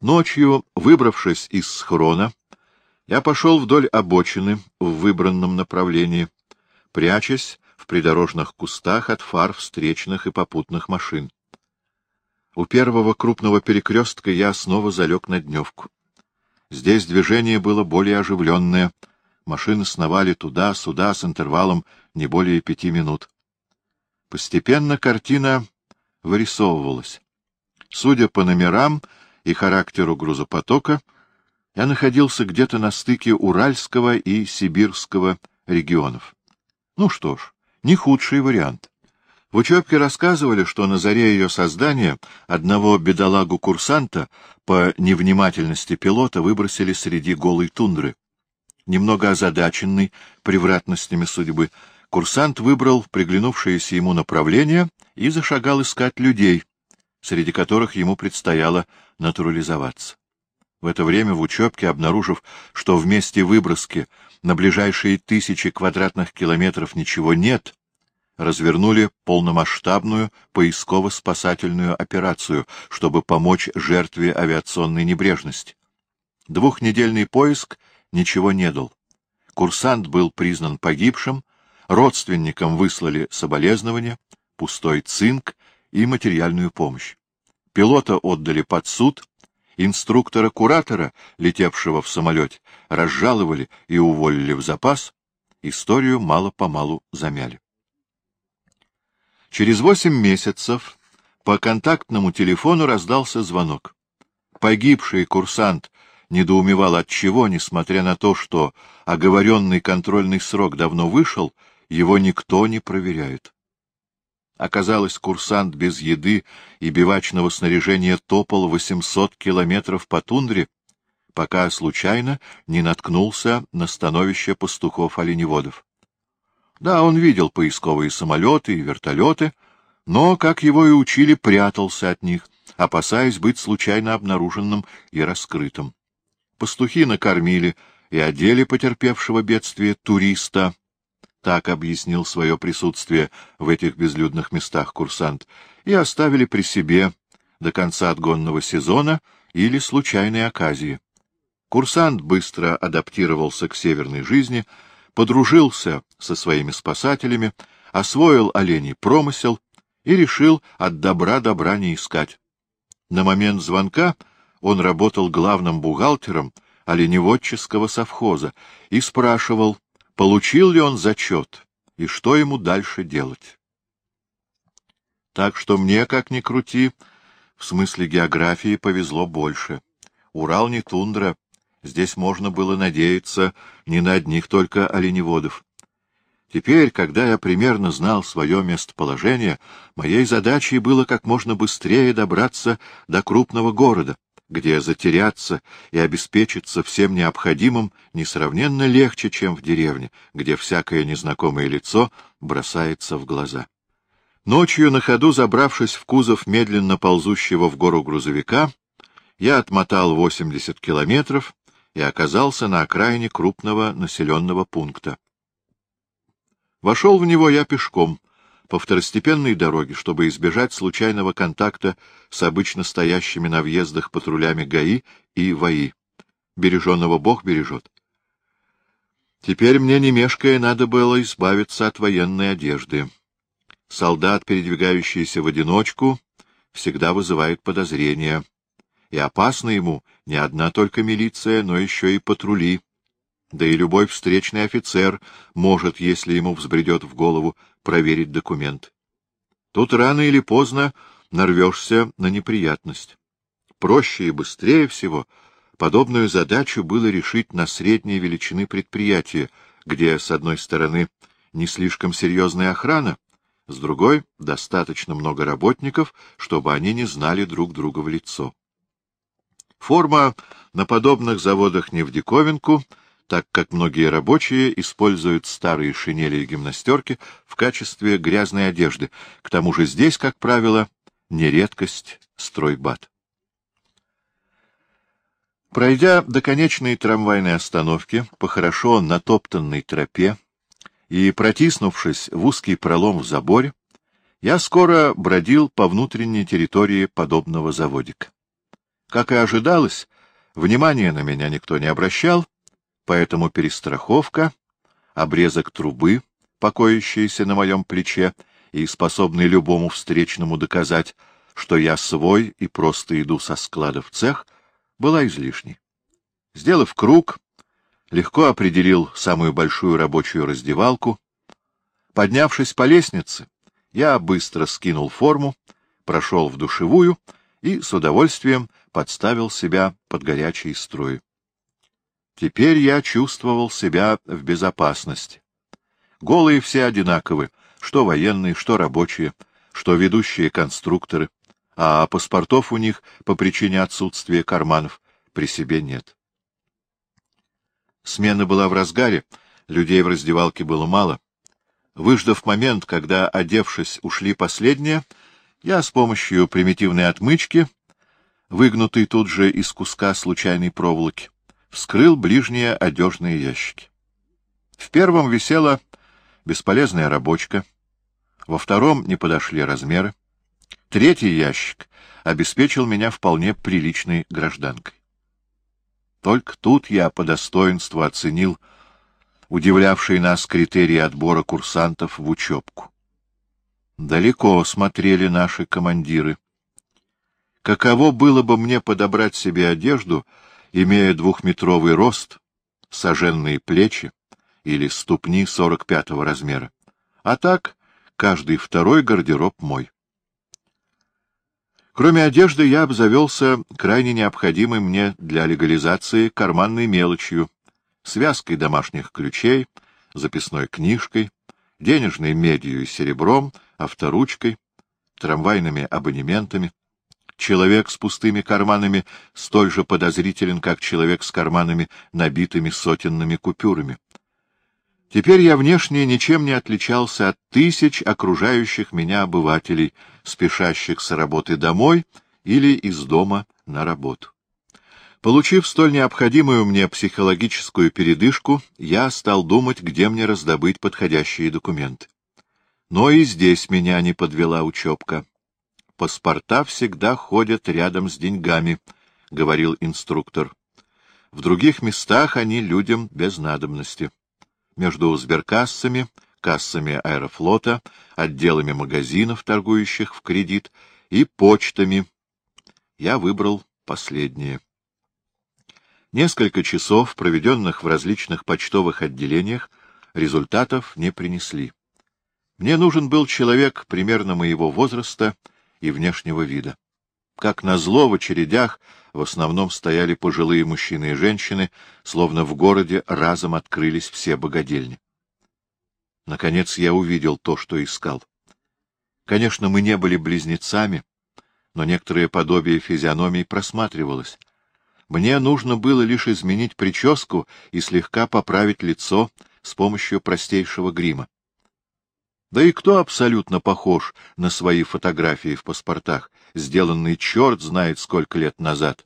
Ночью, выбравшись из схрона, я пошел вдоль обочины в выбранном направлении, прячась в придорожных кустах от фар встречных и попутных машин. У первого крупного перекрестка я снова залег на дневку. Здесь движение было более оживленное, машины сновали туда-сюда с интервалом не более пяти минут. Постепенно картина вырисовывалась. Судя по номерам и характеру грузопотока, я находился где-то на стыке Уральского и Сибирского регионов. Ну что ж, не худший вариант. В учебке рассказывали, что на заре ее создания одного бедолагу-курсанта по невнимательности пилота выбросили среди голой тундры. Немного озадаченный превратностями судьбы, курсант выбрал приглянувшееся ему направление и зашагал искать людей, среди которых ему предстояло натурализоваться. В это время в учебке, обнаружив, что в месте выброски на ближайшие тысячи квадратных километров ничего нет, развернули полномасштабную поисково-спасательную операцию, чтобы помочь жертве авиационной небрежности. Двухнедельный поиск ничего не дал. Курсант был признан погибшим, родственникам выслали соболезнования, пустой цинк и материальную помощь. Пилота отдали под суд, инструктора-куратора, летевшего в самолете, разжаловали и уволили в запас, историю мало-помалу замяли. Через восемь месяцев по контактному телефону раздался звонок. Погибший курсант недоумевал от чего, несмотря на то, что оговоренный контрольный срок давно вышел, его никто не проверяет. Оказалось, курсант без еды и бивачного снаряжения топал 800 километров по тундре, пока случайно не наткнулся на становище пастухов-оленеводов. Да, он видел поисковые самолеты и вертолеты, но, как его и учили, прятался от них, опасаясь быть случайно обнаруженным и раскрытым. Пастухи накормили и одели потерпевшего бедствие туриста, так объяснил свое присутствие в этих безлюдных местах курсант, и оставили при себе до конца отгонного сезона или случайной оказии. Курсант быстро адаптировался к северной жизни, подружился со своими спасателями, освоил оленей промысел и решил от добра добра не искать. На момент звонка он работал главным бухгалтером оленеводческого совхоза и спрашивал, получил ли он зачет и что ему дальше делать. Так что мне, как ни крути, в смысле географии повезло больше. Урал не тундра, здесь можно было надеяться не на одних только оленеводов. Теперь, когда я примерно знал свое местоположение, моей задачей было как можно быстрее добраться до крупного города, где затеряться и обеспечиться всем необходимым несравненно легче, чем в деревне, где всякое незнакомое лицо бросается в глаза. Ночью, на ходу забравшись в кузов медленно ползущего в гору грузовика, я отмотал 80 километров и оказался на окраине крупного населенного пункта. Вошел в него я пешком, по второстепенной дороге, чтобы избежать случайного контакта с обычно стоящими на въездах патрулями ГАИ и ВАИ. Береженного Бог бережет. Теперь мне, не мешкая, надо было избавиться от военной одежды. Солдат, передвигающийся в одиночку, всегда вызывает подозрения. И опасна ему не одна только милиция, но еще и патрули, да и любой встречный офицер может, если ему взбредет в голову, проверить документ. Тут рано или поздно нарвешься на неприятность. Проще и быстрее всего подобную задачу было решить на средней величины предприятия, где, с одной стороны, не слишком серьезная охрана, с другой — достаточно много работников, чтобы они не знали друг друга в лицо. Форма на подобных заводах не в диковинку — так как многие рабочие используют старые шинели и гимнастерки в качестве грязной одежды. К тому же здесь, как правило, не редкость стройбат. Пройдя до конечной трамвайной остановки по хорошо натоптанной тропе и протиснувшись в узкий пролом в заборе, я скоро бродил по внутренней территории подобного заводика. Как и ожидалось, внимания на меня никто не обращал, поэтому перестраховка, обрезок трубы, покоящийся на моем плече и способный любому встречному доказать, что я свой и просто иду со склада в цех, была излишней. Сделав круг, легко определил самую большую рабочую раздевалку. Поднявшись по лестнице, я быстро скинул форму, прошел в душевую и с удовольствием подставил себя под горячие струи. Теперь я чувствовал себя в безопасности. Голые все одинаковы, что военные, что рабочие, что ведущие конструкторы, а паспортов у них по причине отсутствия карманов при себе нет. Смена была в разгаре, людей в раздевалке было мало. Выждав момент, когда, одевшись, ушли последние, я с помощью примитивной отмычки, выгнутой тут же из куска случайной проволоки, вскрыл ближние одежные ящики. В первом висела бесполезная рабочка, во втором не подошли размеры, третий ящик обеспечил меня вполне приличной гражданкой. Только тут я по достоинству оценил удивлявшие нас критерии отбора курсантов в учебку. Далеко смотрели наши командиры. Каково было бы мне подобрать себе одежду, имея двухметровый рост, соженные плечи, или ступни сорок пятого размера. А так, каждый второй гардероб мой. Кроме одежды, я обзавелся крайне необходимой мне для легализации карманной мелочью, связкой домашних ключей, записной книжкой, денежной медью и серебром, авторучкой, трамвайными абонементами. Человек с пустыми карманами столь же подозрителен, как человек с карманами, набитыми сотенными купюрами. Теперь я внешне ничем не отличался от тысяч окружающих меня обывателей, спешащих с работы домой или из дома на работу. Получив столь необходимую мне психологическую передышку, я стал думать, где мне раздобыть подходящие документы. Но и здесь меня не подвела учебка. Паспорта всегда ходят рядом с деньгами, — говорил инструктор. В других местах они людям без надобности между сберкассами, кассами аэрофлота, отделами магазинов, торгующих в кредит, и почтами. Я выбрал последнее. Несколько часов, проведенных в различных почтовых отделениях, результатов не принесли. Мне нужен был человек примерно моего возраста и внешнего вида. Как назло, в очередях в основном стояли пожилые мужчины и женщины, словно в городе разом открылись все богадельни. Наконец я увидел то, что искал. Конечно, мы не были близнецами, но некоторое подобие физиономий просматривалось. Мне нужно было лишь изменить прическу и слегка поправить лицо с помощью простейшего грима. Да и кто абсолютно похож на свои фотографии в паспортах, сделанные черт знает сколько лет назад,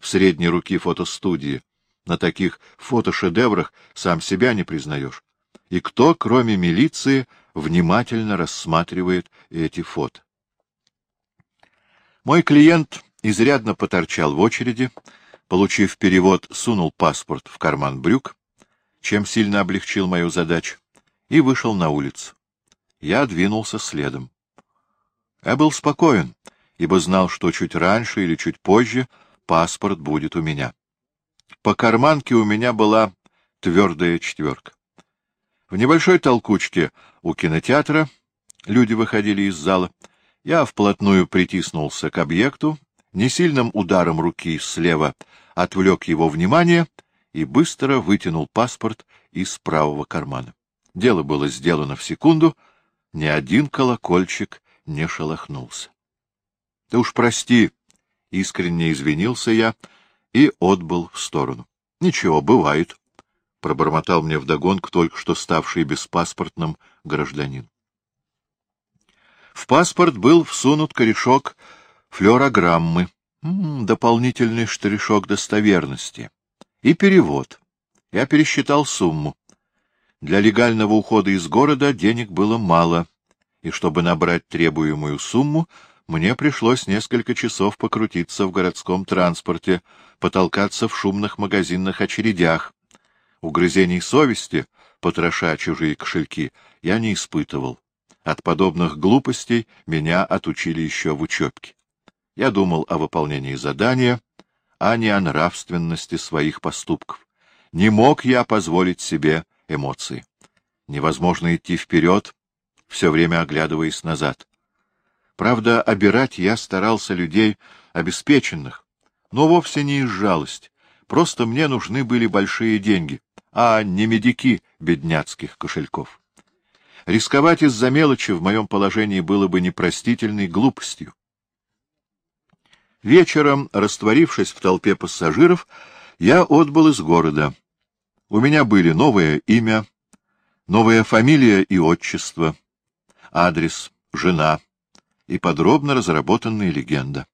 в средней руки фотостудии? На таких фотошедеврах сам себя не признаешь. И кто, кроме милиции, внимательно рассматривает эти фото? Мой клиент изрядно поторчал в очереди, получив перевод, сунул паспорт в карман брюк, чем сильно облегчил мою задачу, и вышел на улицу я двинулся следом. Я был спокоен, ибо знал, что чуть раньше или чуть позже паспорт будет у меня. По карманке у меня была твердая четверка. В небольшой толкучке у кинотеатра люди выходили из зала. Я вплотную притиснулся к объекту, несильным ударом руки слева отвлек его внимание и быстро вытянул паспорт из правого кармана. Дело было сделано в секунду — ни один колокольчик не шелохнулся. — Ты уж прости, — искренне извинился я и отбыл в сторону. — Ничего, бывает, — пробормотал мне вдогонку только что ставший беспаспортным гражданин. В паспорт был всунут корешок флюорограммы, дополнительный штришок достоверности и перевод. Я пересчитал сумму. Для легального ухода из города денег было мало, и чтобы набрать требуемую сумму, мне пришлось несколько часов покрутиться в городском транспорте, потолкаться в шумных магазинных очередях. Угрызений совести, потроша чужие кошельки, я не испытывал. От подобных глупостей меня отучили еще в учебке. Я думал о выполнении задания, а не о нравственности своих поступков. Не мог я позволить себе эмоции. Невозможно идти вперед, все время оглядываясь назад. Правда, обирать я старался людей обеспеченных, но вовсе не из жалости. Просто мне нужны были большие деньги, а не медики бедняцких кошельков. Рисковать из-за мелочи в моем положении было бы непростительной глупостью. Вечером, растворившись в толпе пассажиров, я отбыл из города. У меня были новое имя, новая фамилия и отчество, адрес, жена и подробно разработанная легенда.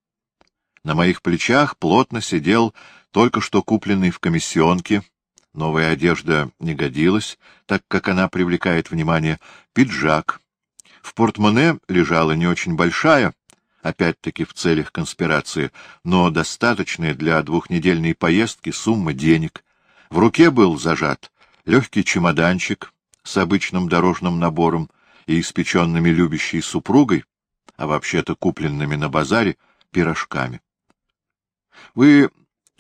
На моих плечах плотно сидел только что купленный в комиссионке, новая одежда не годилась, так как она привлекает внимание, пиджак. В портмоне лежала не очень большая, опять-таки в целях конспирации, но достаточная для двухнедельной поездки сумма денег. В руке был зажат легкий чемоданчик с обычным дорожным набором и испеченными любящей супругой, а вообще-то купленными на базаре, пирожками. — Вы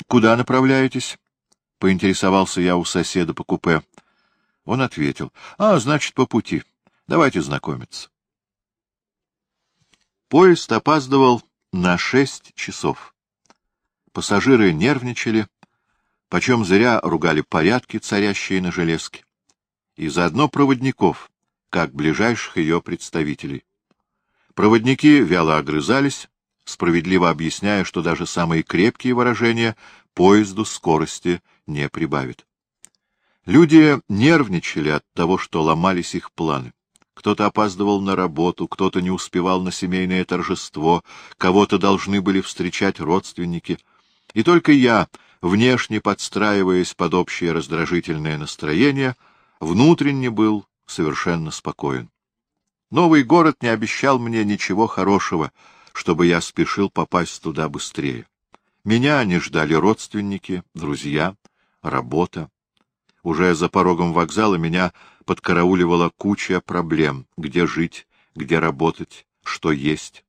куда направляетесь? — поинтересовался я у соседа по купе. Он ответил. — А, значит, по пути. Давайте знакомиться. Поезд опаздывал на шесть часов. Пассажиры нервничали, почем зря ругали порядки, царящие на железке, и заодно проводников, как ближайших ее представителей. Проводники вяло огрызались, справедливо объясняя, что даже самые крепкие выражения поезду скорости не прибавят. Люди нервничали от того, что ломались их планы. Кто-то опаздывал на работу, кто-то не успевал на семейное торжество, кого-то должны были встречать родственники. И только я, внешне подстраиваясь под общее раздражительное настроение, внутренне был совершенно спокоен. Новый город не обещал мне ничего хорошего, чтобы я спешил попасть туда быстрее. Меня не ждали родственники, друзья, работа. Уже за порогом вокзала меня подкарауливала куча проблем, где жить, где работать, что есть.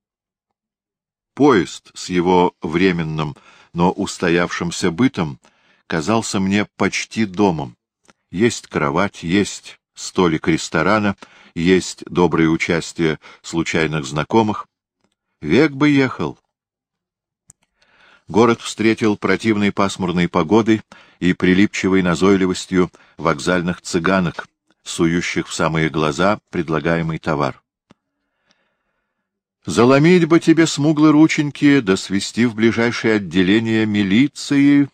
Поезд с его временным, но устоявшимся бытом казался мне почти домом. Есть кровать, есть столик ресторана, есть доброе участие случайных знакомых. Век бы ехал. Город встретил противной пасмурной погодой и прилипчивой назойливостью вокзальных цыганок, сующих в самые глаза предлагаемый товар. Заломить бы тебе смуглые рученьки, да свести в ближайшее отделение милиции,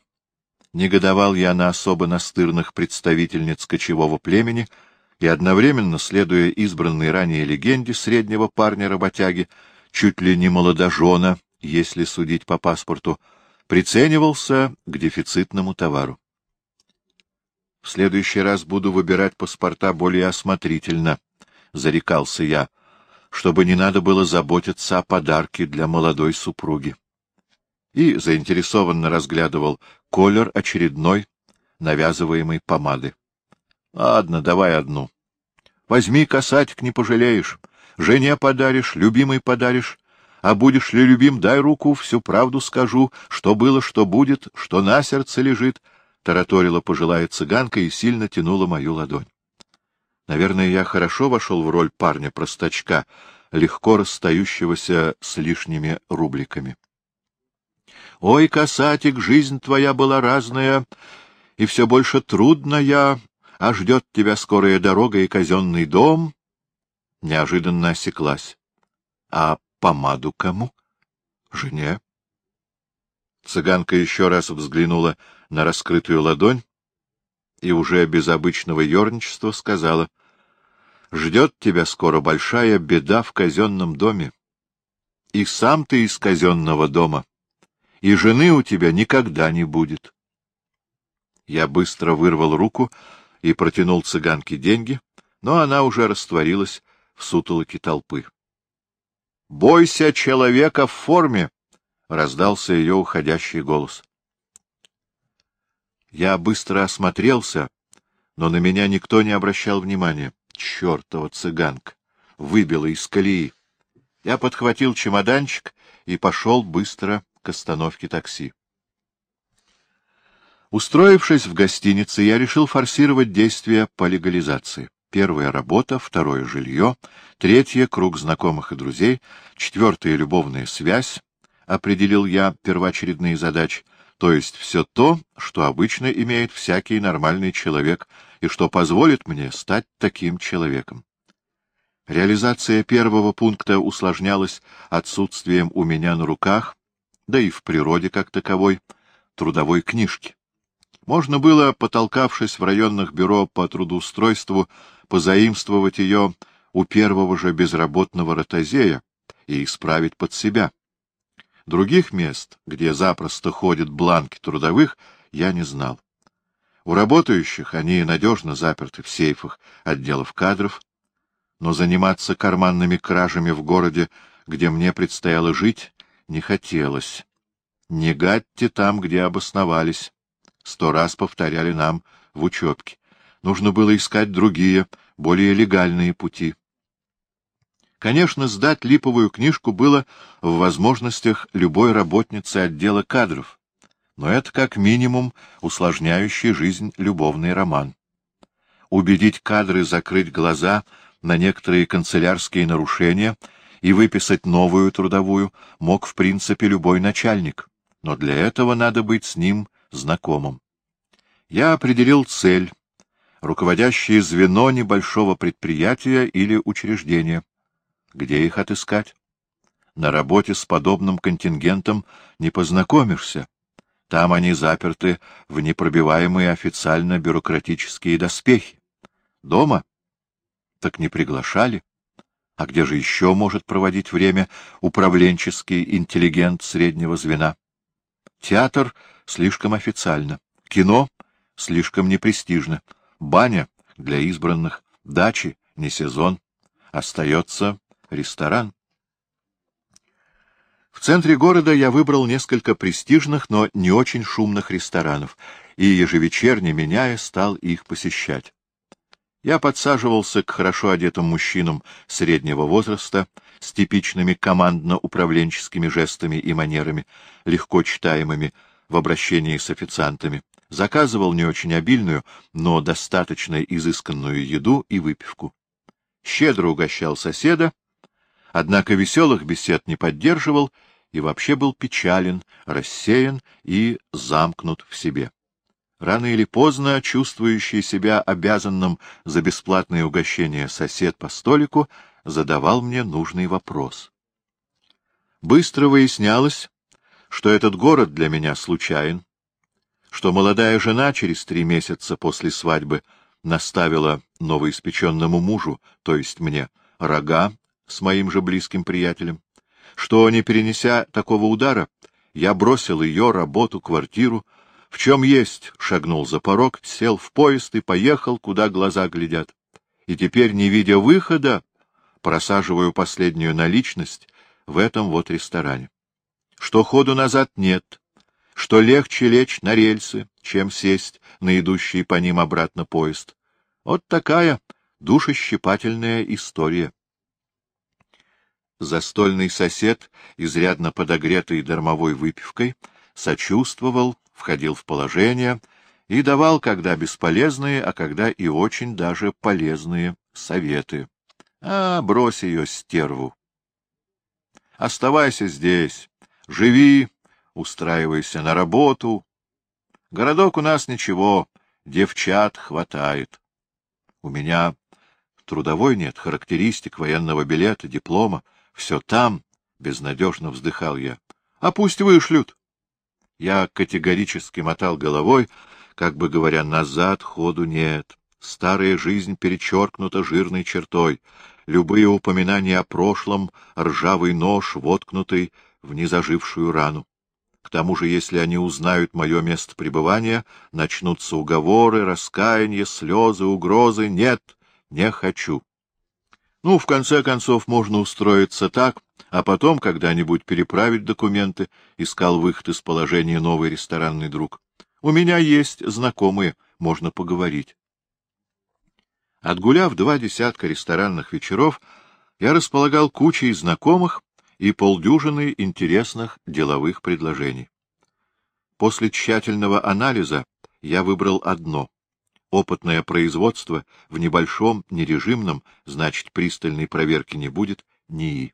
негодовал я на особо настырных представительниц кочевого племени и одновременно, следуя избранной ранее легенде среднего парня-работяги, чуть ли не молодожена, если судить по паспорту, приценивался к дефицитному товару. В следующий раз буду выбирать паспорта более осмотрительно, — зарекался я, — чтобы не надо было заботиться о подарке для молодой супруги. И заинтересованно разглядывал колер очередной навязываемой помады. — Ладно, давай одну. Возьми касатик, не пожалеешь. Жене подаришь, любимой подаришь. А будешь ли любим, дай руку, всю правду скажу, что было, что будет, что на сердце лежит — тараторила пожилая цыганка и сильно тянула мою ладонь. Наверное, я хорошо вошел в роль парня-простачка, легко расстающегося с лишними рубликами. Ой, касатик, жизнь твоя была разная, и все больше трудная, а ждет тебя скорая дорога и казенный дом. Неожиданно осеклась. А помаду кому? Жене. Цыганка еще раз взглянула на раскрытую ладонь и уже без обычного ерничества сказала, — Ждет тебя скоро большая беда в казенном доме. И сам ты из казенного дома, и жены у тебя никогда не будет. Я быстро вырвал руку и протянул цыганке деньги, но она уже растворилась в сутолоке толпы. Бойся человека в форме! — раздался ее уходящий голос. Я быстро осмотрелся, но на меня никто не обращал внимания. Чертова цыганка! Выбила из колеи. Я подхватил чемоданчик и пошел быстро к остановке такси. Устроившись в гостинице, я решил форсировать действия по легализации. Первая работа, второе — жилье, третье — круг знакомых и друзей, четвертая — любовная связь, определил я первоочередные задачи, то есть все то, что обычно имеет всякий нормальный человек и что позволит мне стать таким человеком. Реализация первого пункта усложнялась отсутствием у меня на руках, да и в природе как таковой, трудовой книжки. Можно было, потолкавшись в районных бюро по трудоустройству, позаимствовать ее у первого же безработного ротозея и исправить под себя. Других мест, где запросто ходят бланки трудовых, я не знал. У работающих они надежно заперты в сейфах отделов кадров, но заниматься карманными кражами в городе, где мне предстояло жить, не хотелось. Не гадьте там, где обосновались сто раз повторяли нам в учебке. Нужно было искать другие, более легальные пути. Конечно, сдать липовую книжку было в возможностях любой работницы отдела кадров, но это как минимум усложняющий жизнь любовный роман. Убедить кадры закрыть глаза на некоторые канцелярские нарушения и выписать новую трудовую мог в принципе любой начальник, но для этого надо быть с ним знакомым. Я определил цель, руководящее звено небольшого предприятия или учреждения. Где их отыскать? На работе с подобным контингентом не познакомишься. Там они заперты в непробиваемые официально-бюрократические доспехи. Дома? Так не приглашали. А где же еще может проводить время управленческий интеллигент среднего звена? Театр слишком официально. Кино слишком непрестижно. Баня для избранных, дачи не сезон. Остается ресторан. В центре города я выбрал несколько престижных, но не очень шумных ресторанов, и ежевечерне, меняя, стал их посещать. Я подсаживался к хорошо одетым мужчинам среднего возраста с типичными командно-управленческими жестами и манерами, легко читаемыми в обращении с официантами. Заказывал не очень обильную, но достаточно изысканную еду и выпивку. Щедро угощал соседа, однако веселых бесед не поддерживал и вообще был печален, рассеян и замкнут в себе. Рано или поздно чувствующий себя обязанным за бесплатное угощение сосед по столику задавал мне нужный вопрос. Быстро выяснялось, что этот город для меня случайен, что молодая жена через три месяца после свадьбы наставила новоиспеченному мужу, то есть мне, рога с моим же близким приятелем, что, не перенеся такого удара, я бросил ее, работу, квартиру, в чем есть, шагнул за порог, сел в поезд и поехал, куда глаза глядят. И теперь, не видя выхода, просаживаю последнюю наличность в этом вот ресторане. Что ходу назад нет, что легче лечь на рельсы, чем сесть на идущий по ним обратно поезд. Вот такая душещипательная история. Застольный сосед, изрядно подогретый дармовой выпивкой, сочувствовал, входил в положение и давал когда бесполезные, а когда и очень даже полезные советы. А, брось ее, стерву! Оставайся здесь, живи, устраивайся на работу. Городок у нас ничего, девчат хватает. У меня трудовой нет, характеристик, военного билета, диплома. Все там, — безнадежно вздыхал я. А пусть вышлют. Я категорически мотал головой, как бы говоря, назад ходу нет. Старая жизнь перечеркнута жирной чертой. Любые упоминания о прошлом — ржавый нож, воткнутый в незажившую рану. К тому же, если они узнают мое место пребывания, начнутся уговоры, раскаяния, слезы, угрозы. Нет, не хочу. Ну, в конце концов, можно устроиться так, а потом когда-нибудь переправить документы, искал выход из положения новый ресторанный друг. У меня есть знакомые, можно поговорить. Отгуляв два десятка ресторанных вечеров, я располагал кучей знакомых и полдюжины интересных деловых предложений. После тщательного анализа я выбрал одно — опытное производство в небольшом, нережимном, значит, пристальной проверки не будет, НИИ.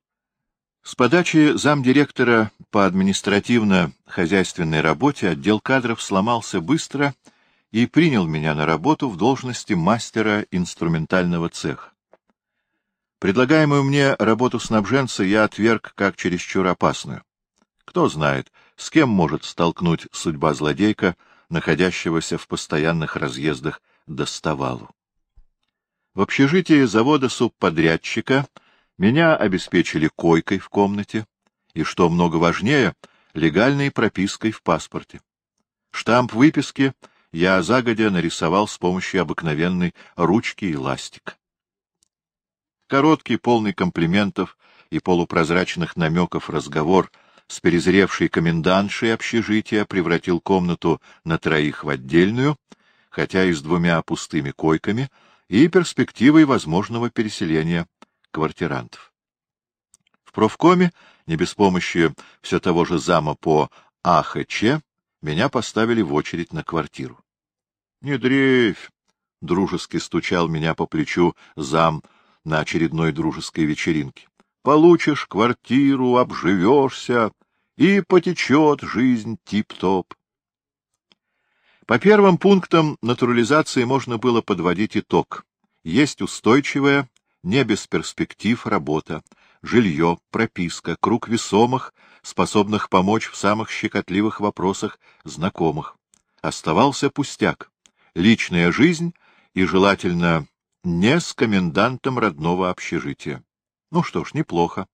С подачи замдиректора по административно-хозяйственной работе отдел кадров сломался быстро и принял меня на работу в должности мастера инструментального цеха. Предлагаемую мне работу снабженца я отверг как чересчур опасную. Кто знает, с кем может столкнуть судьба злодейка, находящегося в постоянных разъездах до Ставалу. В общежитии завода субподрядчика меня обеспечили койкой в комнате и, что много важнее, легальной пропиской в паспорте. Штамп выписки я загодя нарисовал с помощью обыкновенной ручки и ластика. Короткий, полный комплиментов и полупрозрачных намеков разговор с перезревшей комендантшей общежития превратил комнату на троих в отдельную, хотя и с двумя пустыми койками, и перспективой возможного переселения квартирантов. В профкоме, не без помощи все того же зама по АХЧ, меня поставили в очередь на квартиру. — Не дрейфь! — дружески стучал меня по плечу зам на очередной дружеской вечеринке. — Получишь квартиру, обживешься, и потечет жизнь тип-топ. По первым пунктам натурализации можно было подводить итог. Есть устойчивая, не без перспектив работа, жилье, прописка, круг весомых, способных помочь в самых щекотливых вопросах знакомых. Оставался пустяк — личная жизнь и, желательно, не с комендантом родного общежития. Ну что ж, неплохо.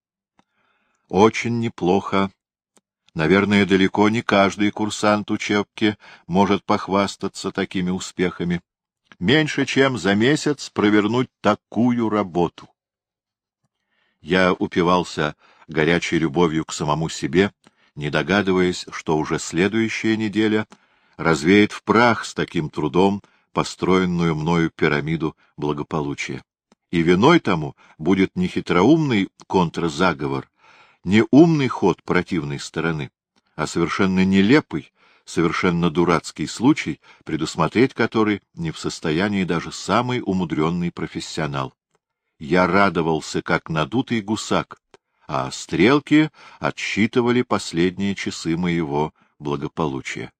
Очень неплохо. Наверное, далеко не каждый курсант учебки может похвастаться такими успехами меньше чем за месяц провернуть такую работу. Я упивался горячей любовью к самому себе, не догадываясь, что уже следующая неделя развеет в прах с таким трудом построенную мною пирамиду благополучия. И виной тому будет не хитроумный контрзаговор, не умный ход противной стороны, а совершенно нелепый, совершенно дурацкий случай, предусмотреть который не в состоянии даже самый умудренный профессионал. Я радовался, как надутый гусак, а стрелки отсчитывали последние часы моего благополучия.